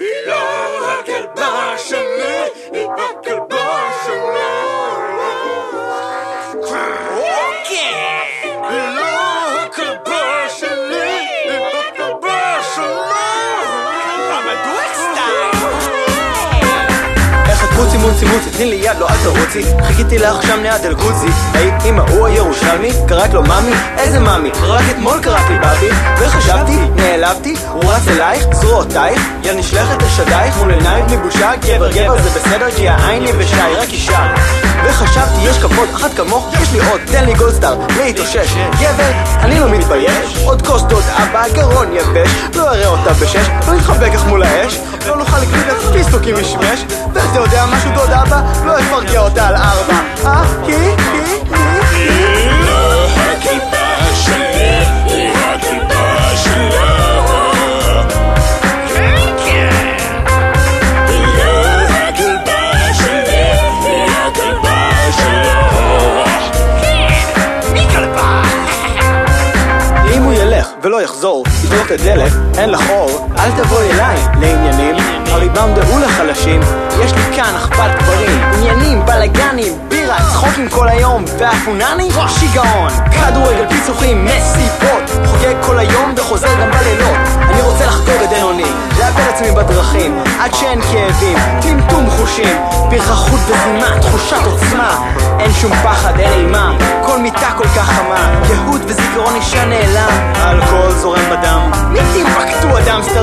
היא לא הכלבה שלי, מוצי מוצי מוצי, תני לי יד, לא אל תרוצי. חיכיתי לך שם ליד אלקוצי היי, אמא, הוא הירושלמי? קראת לו ממי? איזה ממי? רק אתמול קראת לי בבי וחשבתי, נעלבתי, הוא רץ אלייך, זרועותייך. יד נשלחת לשדייך מול עיניים בלי בושה. גבר גבר זה בסדר כי העין יבשה היא רק אישה. וחשבתי יש כבוד, אחת כמוך, יש לי עוד, תן לי גולדסטאר, להתאושש. גבר, אני לא מתבייש. עוד כוס דוד אבא, גרון יבש. לא אראה אותה בשש, לא נתחבק איך מול האש לא נוכל את פיסטוקים משמש ואתה יודע משהו ולא יחזור, ידרוק את הדלת, אין לך אור, אל תבואי אליי לעניינים, הריבאונד הוא לחלשים, יש לי כאן אכפת גברים, עניינים, בלאגנים, בירה, צחוקים כל היום, ואפונני, שיגעון, כדורגל, פיצוחים, מסיבות, חוגג כל היום וחוזר גם בלילות, אני רוצה לחגוג את עירוני, לאבד עצמי עד שאין כאבים, טמטום חושים, פרחחות וזימה, תחושת עוצמה, אין שום פחד, אין אימה, כל מיטה כל כך חמה, קהות וזיכרון אישה נעלם, האלכוהול זורם בדם, מטימבקטו עד אמסטרדם, רוטרדם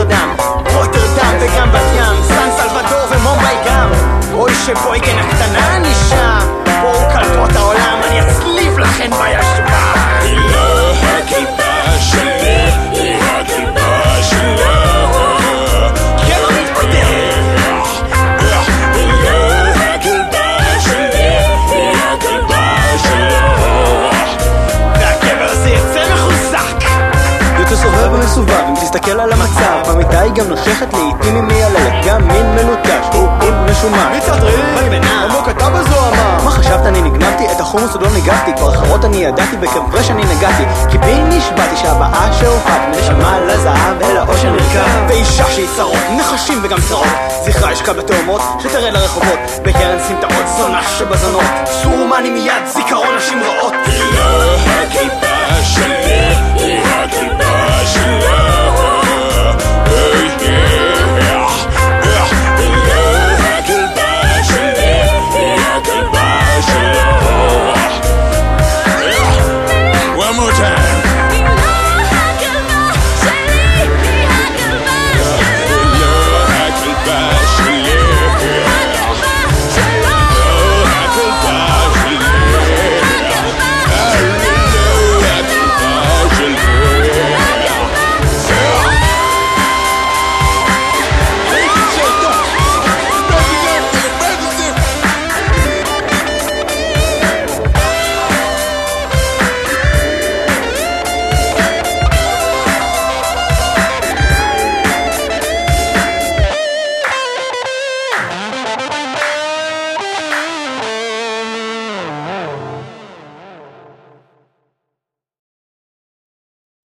סובב במסובב, אם תסתכל על המצב המיטה היא גם נושכת לעיתים היא מייללת גם מין מלוטש, הוא פול משומש מצטרים, עמוק אתה בזוהמה מה חשבת אני נגנבתי? את החומוס עוד לא ניגבתי? כבר אחרות אני ידעתי וכברי שאני נגעתי. כי בי נשבעתי שהבאה שאוהב נשמה לזהב אל האושר נרכב ואישה שהיא צרות, נחשים וגם צרות. זכרה ישקע בתאומות שתרד לרחובות. בקרן סמטאות זונה שבזונות. סורמני מיד זיכרון נשים רעות לא הכלבה